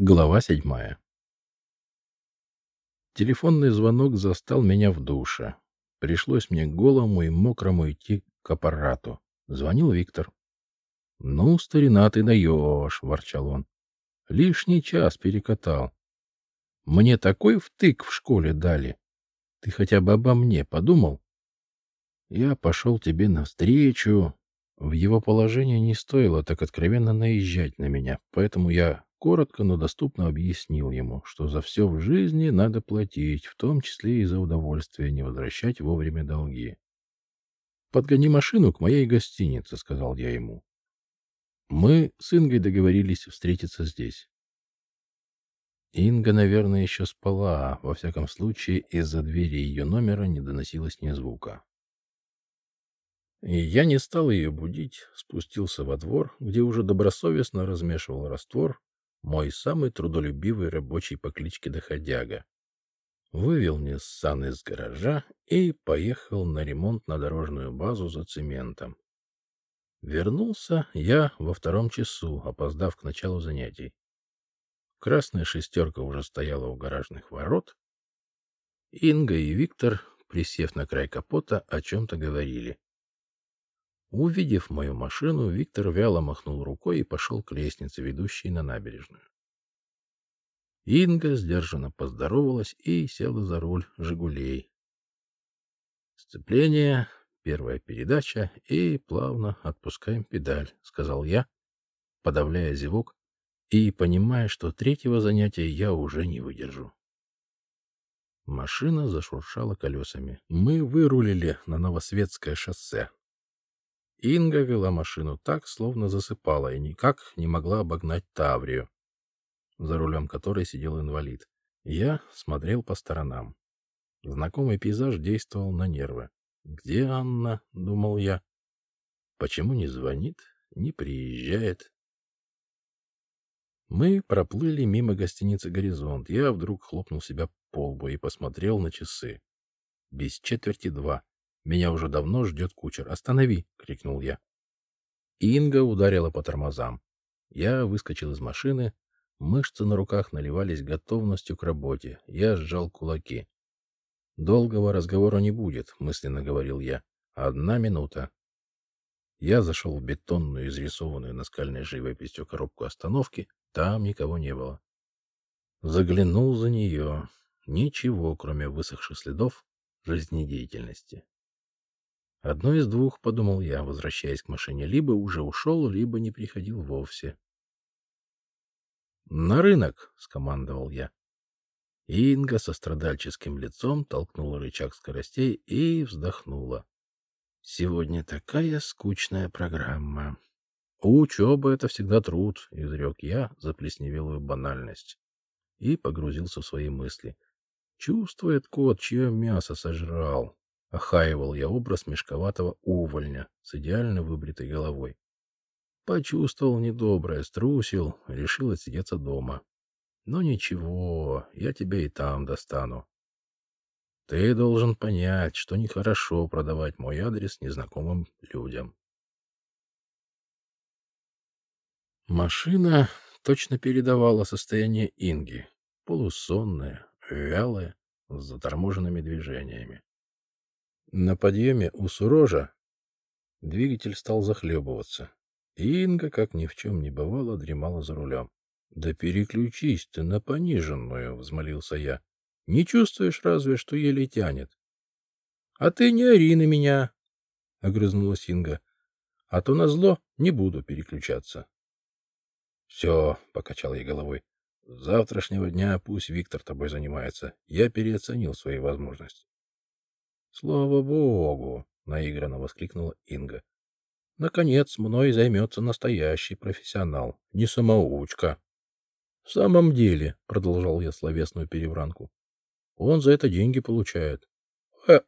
Глава седьмая. Телефонный звонок застал меня в душе. Пришлось мне голому и мокрому идти к аппарату. Звонил Виктор. «Ну, старина, ты даешь!» — ворчал он. «Лишний час перекатал. Мне такой втык в школе дали. Ты хотя бы обо мне подумал?» «Я пошел тебе навстречу». В его положении не стоило так откровенно наезжать на меня, поэтому я коротко, но доступно объяснил ему, что за все в жизни надо платить, в том числе и за удовольствие не возвращать вовремя долги. «Подгони машину к моей гостинице», — сказал я ему. Мы с Ингой договорились встретиться здесь. Инга, наверное, еще спала, во всяком случае, из-за двери ее номера не доносилось ни звука. И я не стал ее будить, спустился во двор, где уже добросовестно размешивал раствор мой самый трудолюбивый рабочий по кличке Доходяга. Вывел Ниссан из гаража и поехал на ремонт на дорожную базу за цементом. Вернулся я во втором часу, опоздав к началу занятий. Красная шестерка уже стояла у гаражных ворот. Инга и Виктор, присев на край капота, о чем-то говорили. Увидев мою машину, Виктор вяло махнул рукой и пошел к лестнице, ведущей на набережную. Инга сдержанно поздоровалась и села за руль «Жигулей». Сцепление, первая передача и плавно отпускаем педаль, сказал я, подавляя зевок и понимая, что третьего занятия я уже не выдержу. Машина зашуршала колесами. Мы вырулили на Новосветское шоссе. Инга вела машину так, словно засыпала, и никак не могла обогнать Таврию, за рулем которой сидел инвалид. Я смотрел по сторонам. Знакомый пейзаж действовал на нервы. «Где Анна?» — думал я. «Почему не звонит, не приезжает?» Мы проплыли мимо гостиницы «Горизонт». Я вдруг хлопнул себя по лбу и посмотрел на часы. Без четверти два. Меня уже давно ждет кучер. Останови!» — крикнул я. Инга ударила по тормозам. Я выскочил из машины. Мышцы на руках наливались готовностью к работе. Я сжал кулаки. «Долгого разговора не будет», — мысленно говорил я. «Одна минута». Я зашел в бетонную, изрисованную наскальной живописью коробку остановки. Там никого не было. Заглянул за нее. Ничего, кроме высохших следов жизнедеятельности. Одно из двух, подумал я, возвращаясь к машине, либо уже ушел, либо не приходил вовсе. На рынок, скомандовал я. Инга со страдальческим лицом толкнула рычаг скоростей и вздохнула. Сегодня такая скучная программа. Учеба — это всегда труд, изрек я за плесневелую банальность. И погрузился в свои мысли. Чувствует кот, чье мясо сожрал. Охаивал я образ мешковатого увольня с идеально выбритой головой. Почувствовал недоброе, струсил, решил отсидеться дома. Но ничего, я тебя и там достану. Ты должен понять, что нехорошо продавать мой адрес незнакомым людям. Машина точно передавала состояние Инги, полусонная, вялая, с заторможенными движениями. На подъеме у Сурожа двигатель стал захлебываться. Инга, как ни в чем не бывало, дремала за рулем. — Да переключись ты на пониженную, — взмолился я. — Не чувствуешь разве, что еле тянет? — А ты не ори на меня, — огрызнулась Инга. — А то назло не буду переключаться. — Все, — покачал я головой. — С завтрашнего дня пусть Виктор тобой занимается. Я переоценил свои возможности. Слава богу, наигранно воскликнула Инга. Наконец, мной займется настоящий профессионал, не самоучка. В самом деле, продолжал я словесную перебранку, он за это деньги получает. Э,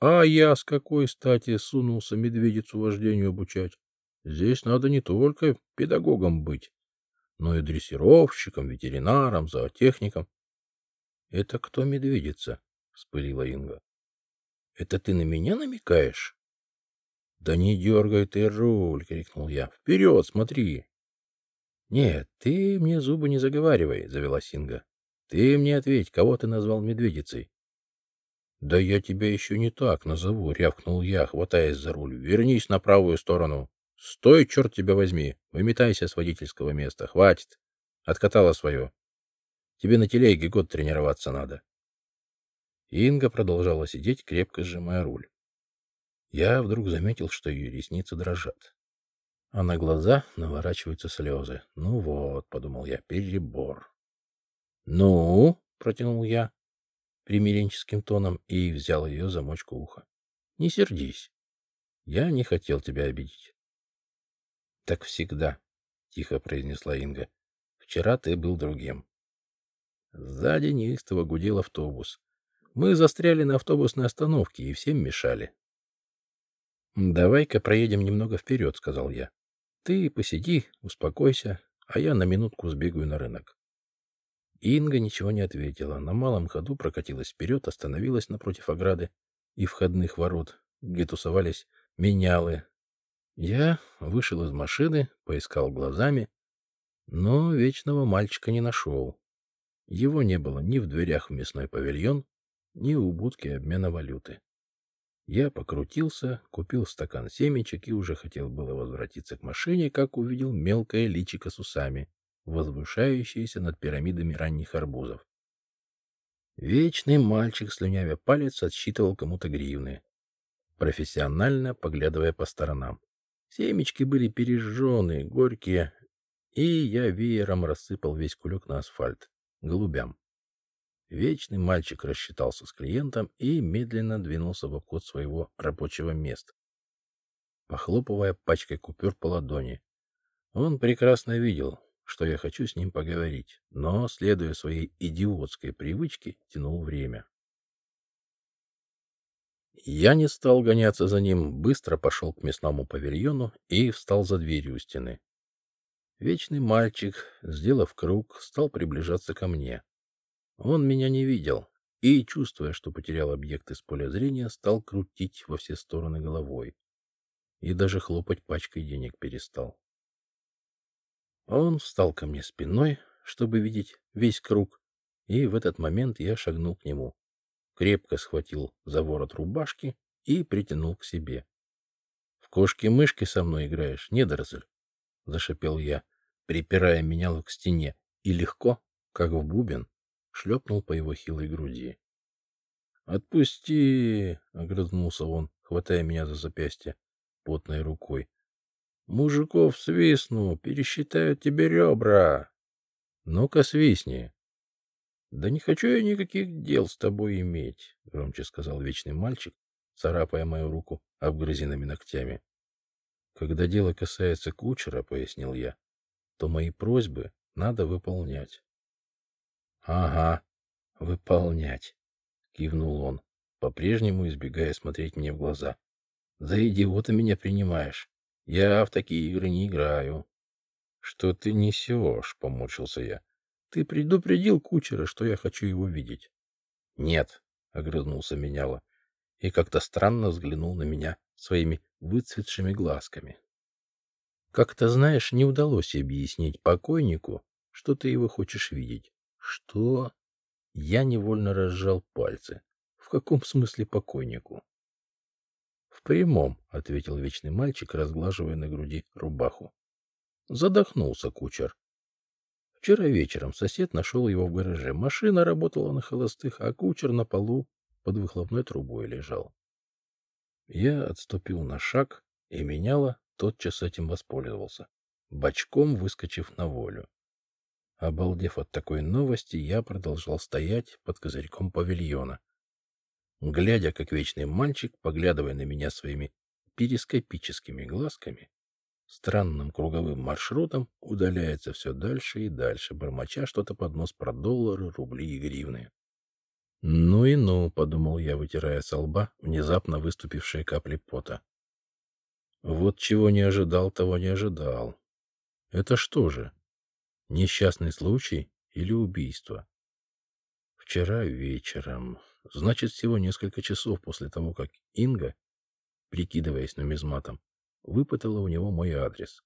а я с какой стати сунулся медведицу вождению обучать? Здесь надо не только педагогом быть, но и дрессировщиком, ветеринаром, зоотехником. — Это кто медведица? — вспылила Инга. Это ты на меня намекаешь? Да не дергай ты руль, крикнул я. Вперед, смотри. Нет, ты мне зубы не заговаривай, завела Синга. Ты мне ответь, кого ты назвал медведицей? Да я тебя еще не так назову, рявкнул я, хватаясь за руль. Вернись на правую сторону. Стой, черт тебя возьми. Выметайся с водительского места. Хватит. Откатала свое. Тебе на телеге год тренироваться надо. Инга продолжала сидеть, крепко сжимая руль. Я вдруг заметил, что ее ресницы дрожат. А на глаза наворачиваются слезы. Ну вот, подумал я, перебор. Ну, протянул я примиренческим тоном и взял ее замочку уха. Не сердись. Я не хотел тебя обидеть. Так всегда, тихо произнесла Инга. Вчера ты был другим. Сзади неистово гудел автобус. Мы застряли на автобусной остановке и всем мешали. «Давай-ка проедем немного вперед», — сказал я. «Ты посиди, успокойся, а я на минутку сбегаю на рынок». Инга ничего не ответила. На малом ходу прокатилась вперед, остановилась напротив ограды и входных ворот, где тусовались менялы. Я вышел из машины, поискал глазами, но вечного мальчика не нашел. Его не было ни в дверях в мясной павильон, ни у будки обмена валюты. Я покрутился, купил стакан семечек и уже хотел было возвратиться к машине, как увидел мелкое личико с усами, возвышающееся над пирамидами ранних арбузов. Вечный мальчик, слюнявя палец, отсчитывал кому-то гривны, профессионально поглядывая по сторонам. Семечки были пережженные, горькие, и я веером рассыпал весь кулек на асфальт, голубям. Вечный мальчик рассчитался с клиентом и медленно двинулся в обход своего рабочего места, похлопывая пачкой купюр по ладони. Он прекрасно видел, что я хочу с ним поговорить, но, следуя своей идиотской привычке, тянул время. Я не стал гоняться за ним, быстро пошел к мясному павильону и встал за дверью у стены. Вечный мальчик, сделав круг, стал приближаться ко мне. Он меня не видел и, чувствуя, что потерял объект из поля зрения, стал крутить во все стороны головой и даже хлопать пачкой денег перестал. Он встал ко мне спиной, чтобы видеть весь круг, и в этот момент я шагнул к нему, крепко схватил за ворот рубашки и притянул к себе. — В кошки-мышки со мной играешь, недоросль? — зашипел я, припирая менялу к стене, и легко, как в бубен, шлепнул по его хилой груди. «Отпусти!» — огрызнулся он, хватая меня за запястье потной рукой. «Мужиков свистну, пересчитают тебе ребра!» «Ну-ка, свистни!» «Да не хочу я никаких дел с тобой иметь», — громче сказал вечный мальчик, царапая мою руку обгрызенными ногтями. «Когда дело касается кучера, — пояснил я, — то мои просьбы надо выполнять. Ага, выполнять, кивнул он, по-прежнему избегая смотреть мне в глаза. За идиота меня принимаешь. Я в такие игры не играю. Что ты несешь? поморщился я. Ты предупредил кучера, что я хочу его видеть. Нет, огрызнулся меняла и как-то странно взглянул на меня своими выцветшими глазками. Как-то, знаешь, не удалось объяснить покойнику, что ты его хочешь видеть. Что? Я невольно разжал пальцы. В каком смысле покойнику? В прямом, ответил вечный мальчик, разглаживая на груди рубаху. Задохнулся кучер. Вчера вечером сосед нашел его в гараже. Машина работала на холостых, а кучер на полу под выхлопной трубой лежал. Я отступил на шаг и меняла, тотчас этим воспользовался, бочком выскочив на волю. Обалдев от такой новости, я продолжал стоять под козырьком павильона, глядя, как вечный мальчик, поглядывая на меня своими перископическими глазками, странным круговым маршрутом удаляется все дальше и дальше, бормоча что-то под нос про доллары, рубли и гривны. «Ну и ну», — подумал я, вытирая со лба внезапно выступившие капли пота. «Вот чего не ожидал, того не ожидал. Это что же, Несчастный случай или убийство? Вчера вечером. Значит, всего несколько часов после того, как Инга, прикидываясь нумизматом, выпытала у него мой адрес.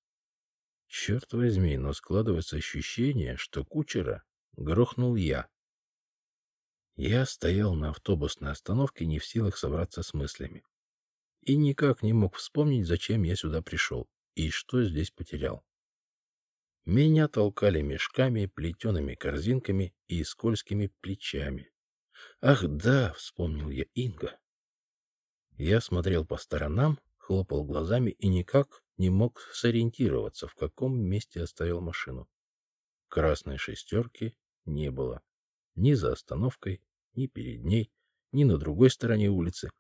Черт возьми, но складывается ощущение, что кучера грохнул я. Я стоял на автобусной остановке, не в силах собраться с мыслями. И никак не мог вспомнить, зачем я сюда пришел и что здесь потерял. Меня толкали мешками, плетеными корзинками и скользкими плечами. Ах да, вспомнил я Инга. Я смотрел по сторонам, хлопал глазами и никак не мог сориентироваться, в каком месте оставил машину. Красной шестерки не было. Ни за остановкой, ни перед ней, ни на другой стороне улицы.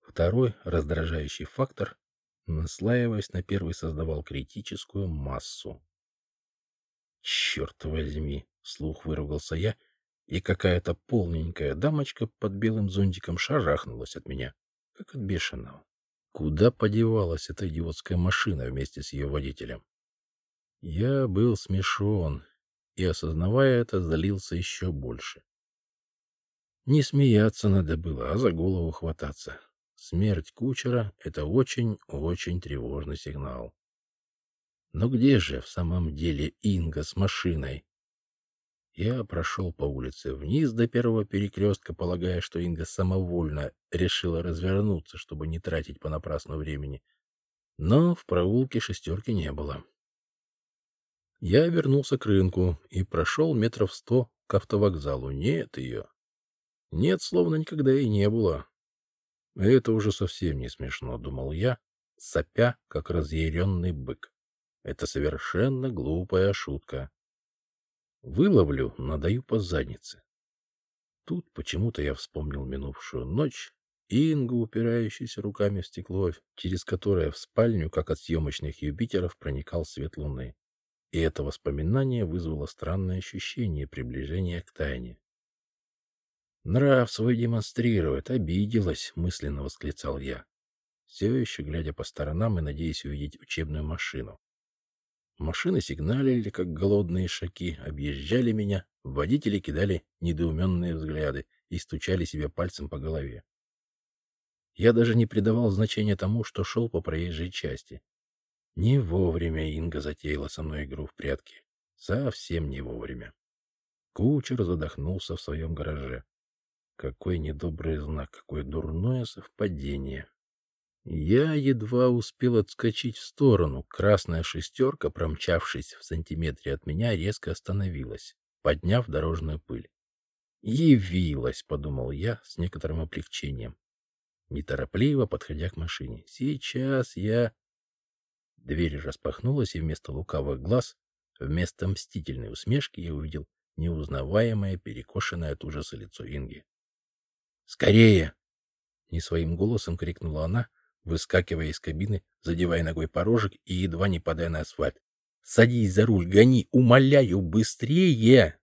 Второй раздражающий фактор, наслаиваясь на первый, создавал критическую массу. «Черт возьми!» — слух выругался я, и какая-то полненькая дамочка под белым зонтиком шарахнулась от меня, как от бешеного. Куда подевалась эта идиотская машина вместе с ее водителем? Я был смешон и, осознавая это, залился еще больше. Не смеяться надо было, а за голову хвататься. Смерть кучера — это очень-очень тревожный сигнал. Но где же в самом деле Инга с машиной? Я прошел по улице вниз до первого перекрестка, полагая, что Инга самовольно решила развернуться, чтобы не тратить понапрасну времени. Но в проулке шестерки не было. Я вернулся к рынку и прошел метров сто к автовокзалу. Нет ее. Нет, словно никогда и не было. Это уже совсем не смешно, думал я, сопя, как разъяренный бык. Это совершенно глупая шутка. Выловлю, надаю по заднице. Тут почему-то я вспомнил минувшую ночь, Ингу, упирающуюся руками в стекло, через которое в спальню, как от съемочных Юпитеров, проникал свет луны. И это воспоминание вызвало странное ощущение приближения к тайне. «Нрав свой демонстрирует, обиделась», — мысленно восклицал я, все еще глядя по сторонам и надеясь увидеть учебную машину. Машины сигналили, как голодные шаки, объезжали меня, водители кидали недоуменные взгляды и стучали себе пальцем по голове. Я даже не придавал значения тому, что шел по проезжей части. Не вовремя Инга затеяла со мной игру в прятки. Совсем не вовремя. Кучер задохнулся в своем гараже. Какой недобрый знак, какое дурное совпадение. Я едва успел отскочить в сторону. Красная шестерка, промчавшись в сантиметре от меня, резко остановилась, подняв дорожную пыль. «Явилась», — подумал я с некоторым облегчением, неторопливо подходя к машине. «Сейчас я...» Дверь распахнулась, и вместо лукавых глаз, вместо мстительной усмешки я увидел неузнаваемое, перекошенное от ужаса лицо Инги. «Скорее!» — не своим голосом крикнула она, выскакивая из кабины, задевая ногой порожек и едва не падая на асфальт. «Садись за руль, гони! Умоляю, быстрее!»